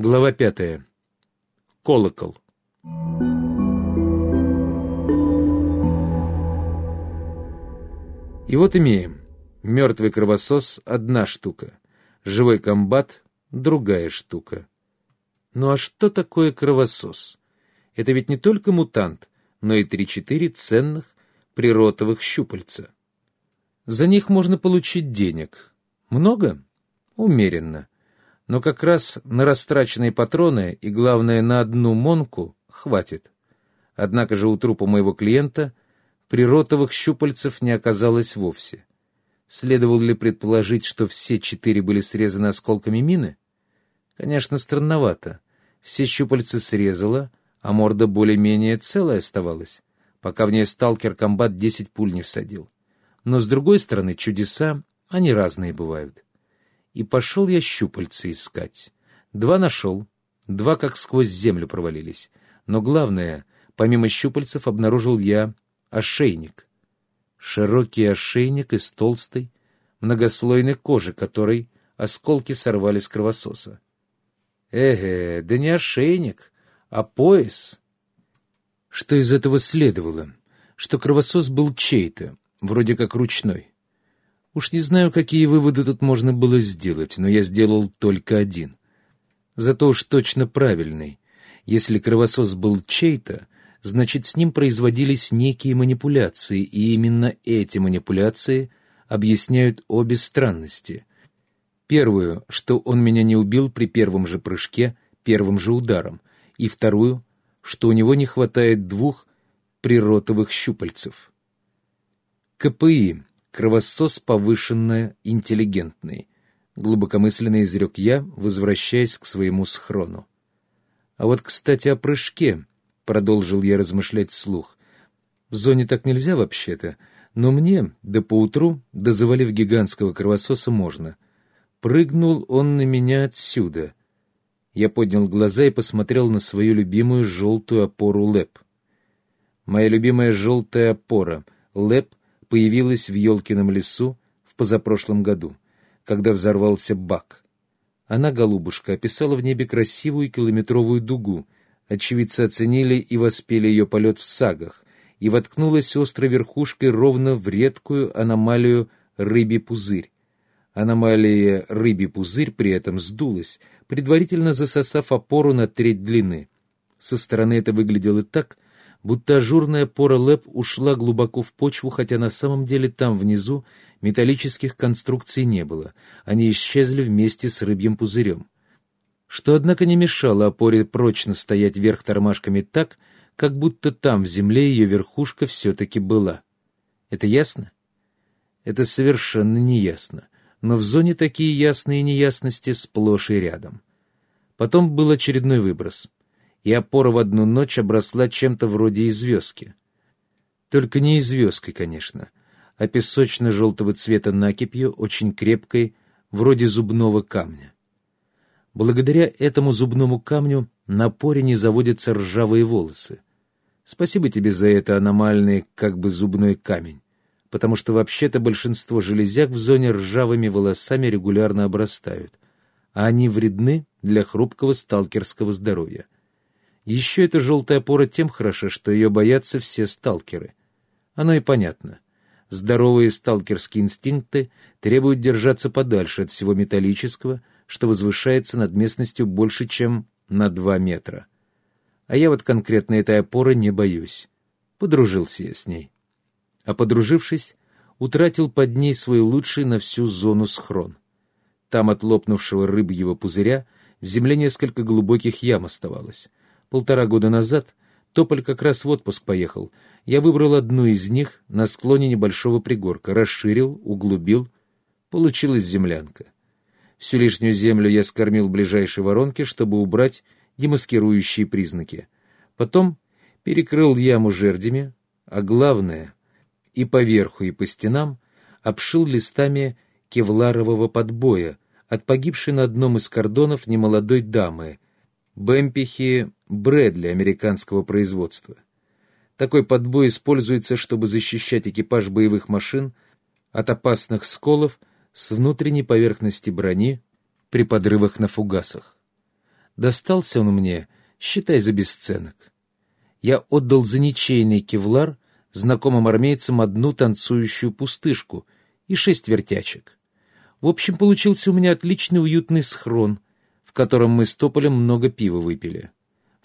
Глава пятая. Колокол. И вот имеем. Мертвый кровосос — одна штука. Живой комбат — другая штука. Ну а что такое кровосос? Это ведь не только мутант, но и три-четыре ценных приротовых щупальца. За них можно получить денег. Много? Умеренно. Но как раз на растраченные патроны и, главное, на одну монку хватит. Однако же у трупа моего клиента приротовых щупальцев не оказалось вовсе. Следовало ли предположить, что все четыре были срезаны осколками мины? Конечно, странновато. Все щупальца срезала, а морда более-менее целая оставалась, пока в ней сталкер-комбат десять пуль не всадил. Но, с другой стороны, чудеса, они разные бывают и пошел я щупальца искать. Два нашел, два как сквозь землю провалились. Но главное, помимо щупальцев обнаружил я ошейник. Широкий ошейник из толстой, многослойной кожи, которой осколки сорвали с кровососа. Эге, да не ошейник, а пояс. Что из этого следовало? Что кровосос был чей-то, вроде как ручной. Уж не знаю, какие выводы тут можно было сделать, но я сделал только один. Зато уж точно правильный. Если кровосос был чей-то, значит, с ним производились некие манипуляции, и именно эти манипуляции объясняют обе странности. Первую, что он меня не убил при первом же прыжке, первым же ударом, и вторую, что у него не хватает двух приротовых щупальцев. КПИ кровосос повышенно интеллигентный, глубокомысленно изрек я, возвращаясь к своему схрону. А вот, кстати, о прыжке, продолжил я размышлять вслух. В зоне так нельзя вообще-то, но мне, да поутру, да завалив гигантского кровососа, можно. Прыгнул он на меня отсюда. Я поднял глаза и посмотрел на свою любимую желтую опору ЛЭП. Моя любимая желтая опора — ЛЭП появилась в Елкином лесу в позапрошлом году, когда взорвался бак. Она, голубушка, описала в небе красивую километровую дугу, очевидцы оценили и воспели ее полет в сагах, и воткнулась острой верхушкой ровно в редкую аномалию рыбий пузырь. Аномалия рыбий пузырь при этом сдулась, предварительно засосав опору на треть длины. Со стороны это выглядело так, будто ажурная пора ЛЭП ушла глубоко в почву, хотя на самом деле там внизу металлических конструкций не было, они исчезли вместе с рыбьим пузырем. Что, однако, не мешало опоре прочно стоять вверх тормашками так, как будто там, в земле, ее верхушка все-таки была. Это ясно? Это совершенно не ясно, но в зоне такие ясные неясности сплошь и рядом. Потом был очередной выброс — и опора в одну ночь обросла чем-то вроде известки. Только не известкой, конечно, а песочно-желтого цвета накипью, очень крепкой, вроде зубного камня. Благодаря этому зубному камню на поре не заводятся ржавые волосы. Спасибо тебе за это аномальный, как бы зубной камень, потому что вообще-то большинство железяк в зоне ржавыми волосами регулярно обрастают, а они вредны для хрупкого сталкерского здоровья. Еще эта желтая опора тем хороша, что ее боятся все сталкеры. Оно и понятно. Здоровые сталкерские инстинкты требуют держаться подальше от всего металлического, что возвышается над местностью больше, чем на два метра. А я вот конкретно этой опоры не боюсь. Подружился я с ней. А подружившись, утратил под ней свой лучший на всю зону схрон. Там от лопнувшего рыбьего пузыря в земле несколько глубоких ям оставалось. Полтора года назад Тополь как раз в отпуск поехал. Я выбрал одну из них на склоне небольшого пригорка, расширил, углубил. Получилась землянка. Всю лишнюю землю я скормил ближайшей воронке, чтобы убрать демаскирующие признаки. Потом перекрыл яму жердями, а главное, и поверху, и по стенам обшил листами кевларового подбоя от погибшей на одном из кордонов немолодой дамы, Бэмпихи Брэдли американского производства. Такой подбой используется, чтобы защищать экипаж боевых машин от опасных сколов с внутренней поверхности брони при подрывах на фугасах. Достался он мне, считай, за бесценок. Я отдал за ничейный кевлар знакомым армейцам одну танцующую пустышку и шесть вертячек. В общем, получился у меня отличный уютный схрон, в котором мы с Тополем много пива выпили.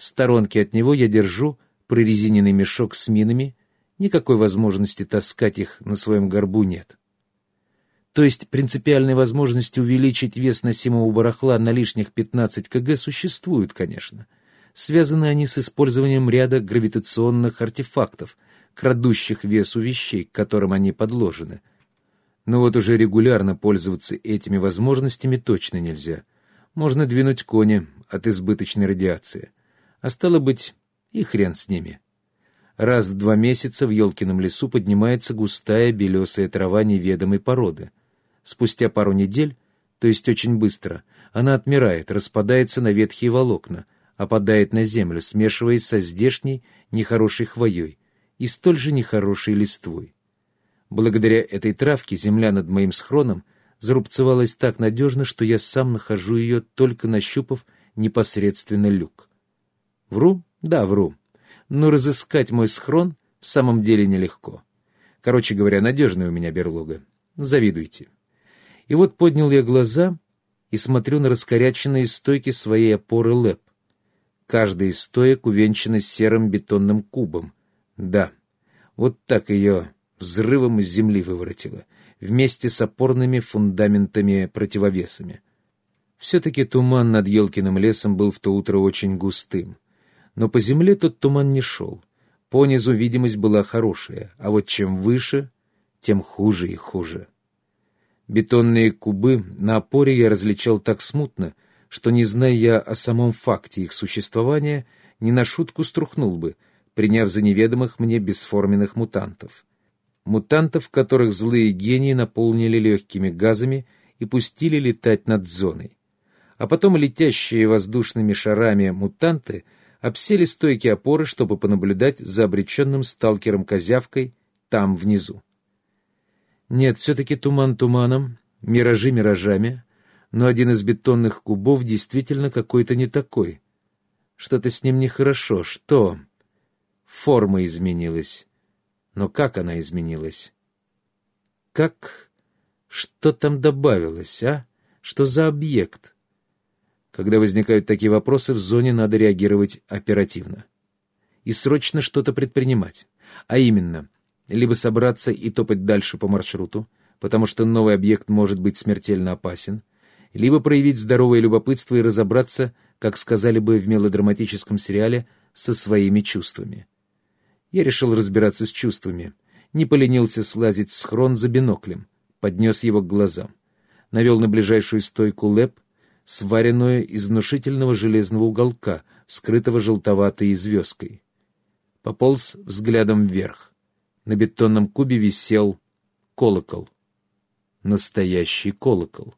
В сторонке от него я держу прорезиненный мешок с минами, никакой возможности таскать их на своем горбу нет. То есть принципиальной возможности увеличить вес носимого барахла на лишних 15 кг существуют, конечно. Связаны они с использованием ряда гравитационных артефактов, крадущих вес у вещей, к которым они подложены. Но вот уже регулярно пользоваться этими возможностями точно нельзя. Можно двинуть кони от избыточной радиации. А стало быть, и хрен с ними. Раз в два месяца в елкином лесу поднимается густая белесая трава неведомой породы. Спустя пару недель, то есть очень быстро, она отмирает, распадается на ветхие волокна, опадает на землю, смешиваясь со здешней нехорошей хвоей и столь же нехорошей листвой. Благодаря этой травке земля над моим схроном зарубцевалась так надежно, что я сам нахожу ее, только нащупав непосредственно люк. Вру? Да, вру. Но разыскать мой схрон в самом деле нелегко. Короче говоря, надежная у меня берлога. Завидуйте. И вот поднял я глаза и смотрю на раскоряченные стойки своей опоры ЛЭП. Каждая из стоек увенчана серым бетонным кубом. Да, вот так ее взрывом из земли выворотило, вместе с опорными фундаментами-противовесами. Все-таки туман над Елкиным лесом был в то утро очень густым. Но по земле тот туман не шел. По низу видимость была хорошая, а вот чем выше, тем хуже и хуже. Бетонные кубы на опоре я различал так смутно, что, не зная я о самом факте их существования, не на шутку струхнул бы, приняв за неведомых мне бесформенных мутантов. Мутантов, которых злые гении наполнили легкими газами и пустили летать над зоной. А потом летящие воздушными шарами мутанты обсели стойки опоры, чтобы понаблюдать за обреченным сталкером-козявкой там внизу. Нет, все-таки туман туманом, миражи миражами, но один из бетонных кубов действительно какой-то не такой. Что-то с ним нехорошо. Что? Форма изменилась. Но как она изменилась? Как? Что там добавилось, а? Что за объект? Когда возникают такие вопросы, в зоне надо реагировать оперативно. И срочно что-то предпринимать. А именно, либо собраться и топать дальше по маршруту, потому что новый объект может быть смертельно опасен, либо проявить здоровое любопытство и разобраться, как сказали бы в мелодраматическом сериале, со своими чувствами. Я решил разбираться с чувствами, не поленился слазить в схрон за биноклем, поднес его к глазам, навел на ближайшую стойку лэп, сваренную из внушительного железного уголка, скрытого желтоватой звездкой. Пополз взглядом вверх. На бетонном кубе висел колокол. Настоящий колокол.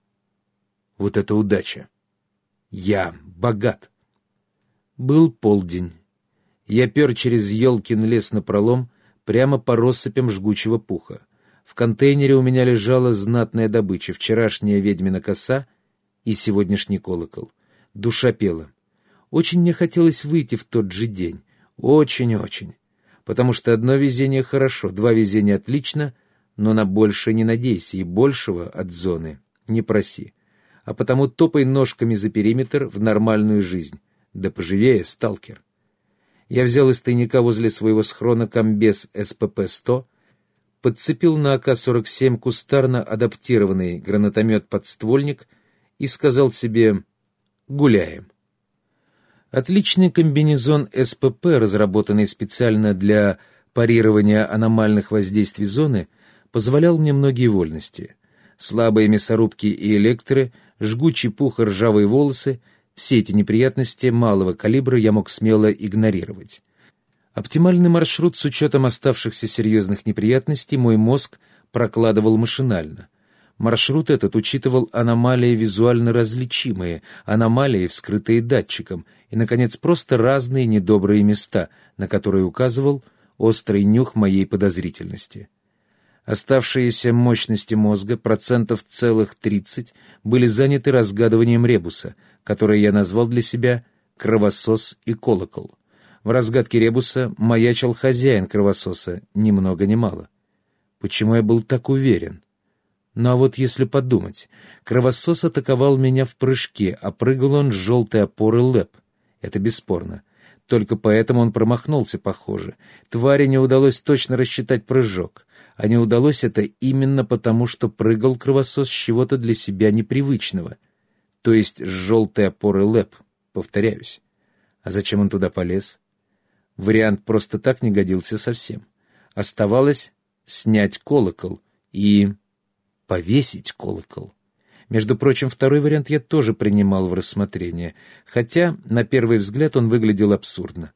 Вот это удача! Я богат! Был полдень. Я пер через елкин лес напролом, прямо по россыпям жгучего пуха. В контейнере у меня лежала знатная добыча, вчерашняя ведьмина коса и сегодняшний колокол. Душа пела. Очень мне хотелось выйти в тот же день. Очень-очень потому что одно везение хорошо, два везения отлично, но на большее не надейся и большего от зоны не проси. А потому топай ножками за периметр в нормальную жизнь. Да поживее, сталкер. Я взял из тайника возле своего схрона комбез СПП-100, подцепил на АК-47 кустарно адаптированный гранатомет-подствольник и сказал себе «гуляем». Отличный комбинезон СПП, разработанный специально для парирования аномальных воздействий зоны, позволял мне многие вольности. Слабые мясорубки и электры, жгучий пух и ржавые волосы — все эти неприятности малого калибра я мог смело игнорировать. Оптимальный маршрут с учетом оставшихся серьезных неприятностей мой мозг прокладывал машинально. Маршрут этот учитывал аномалии визуально различимые, аномалии, вскрытые датчиком, и, наконец, просто разные недобрые места, на которые указывал острый нюх моей подозрительности. Оставшиеся мощности мозга, процентов целых 30, были заняты разгадыванием ребуса, который я назвал для себя «кровосос и колокол». В разгадке ребуса маячил хозяин кровососа, ни много ни мало. Почему я был так уверен? Ну а вот если подумать, кровосос атаковал меня в прыжке, а прыгал он с желтой опоры лэп. Это бесспорно. Только поэтому он промахнулся, похоже. Твари не удалось точно рассчитать прыжок. А не удалось это именно потому, что прыгал кровосос с чего-то для себя непривычного. То есть с желтой опоры лэп, повторяюсь. А зачем он туда полез? Вариант просто так не годился совсем. Оставалось снять колокол и повесить колокол. Между прочим, второй вариант я тоже принимал в рассмотрение, хотя, на первый взгляд, он выглядел абсурдно.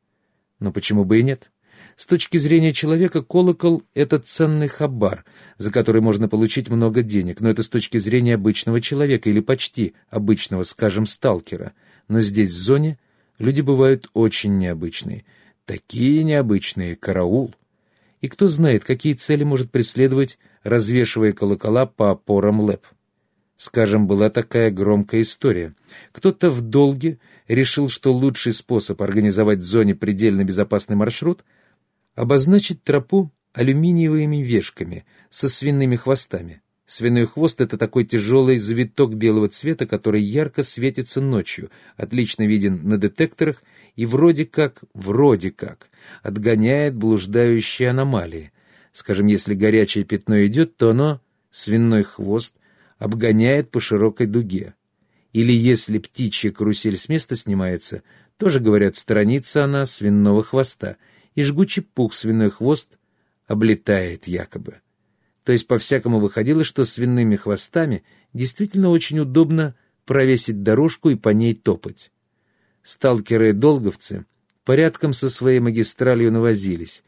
Но почему бы и нет? С точки зрения человека, колокол — это ценный хабар, за который можно получить много денег, но это с точки зрения обычного человека или почти обычного, скажем, сталкера. Но здесь, в зоне, люди бывают очень необычные. Такие необычные, караул. И кто знает, какие цели может преследовать, развешивая колокола по опорам ЛЭП. Скажем, была такая громкая история. Кто-то в долге решил, что лучший способ организовать в зоне предельно безопасный маршрут — обозначить тропу алюминиевыми вешками со свиными хвостами. Свиной хвост — это такой тяжелый завиток белого цвета, который ярко светится ночью, отлично виден на детекторах и вроде как, вроде как, отгоняет блуждающие аномалии. Скажем, если горячее пятно идет, то оно, свиной хвост, обгоняет по широкой дуге. Или если птичья карусель с места снимается, тоже, говорят, сторонится она свиного хвоста, и жгучий пух свиной хвост облетает якобы. То есть по-всякому выходило, что свиными хвостами действительно очень удобно провесить дорожку и по ней топать. Сталкеры-долговцы порядком со своей магистралью навозились.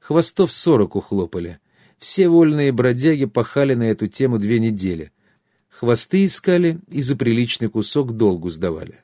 Хвостов сорок ухлопали. Все вольные бродяги пахали на эту тему две недели — Хвосты искали и за приличный кусок долгу сдавали.